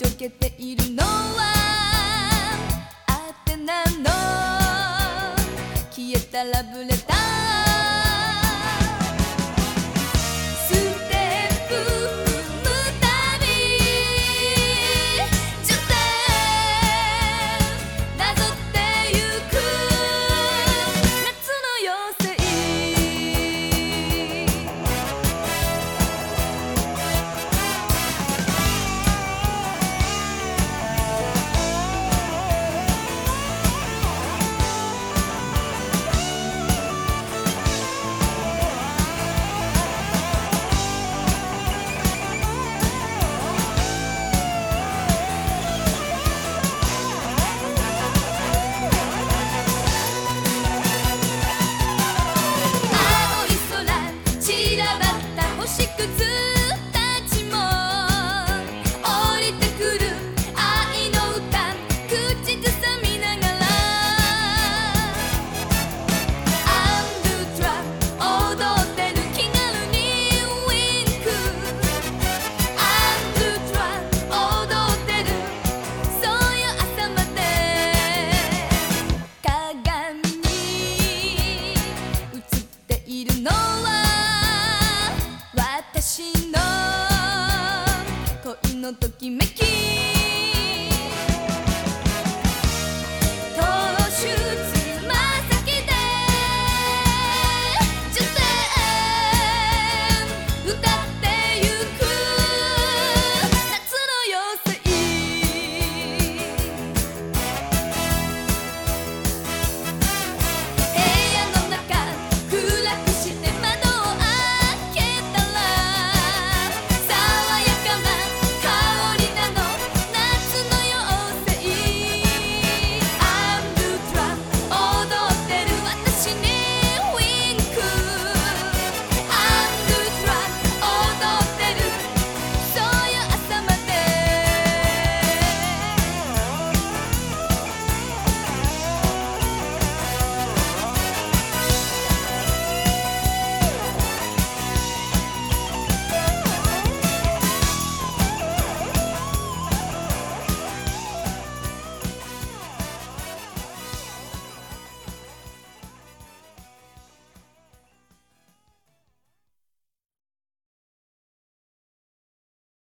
溶けているのはあてなの。消えたラブレのときめき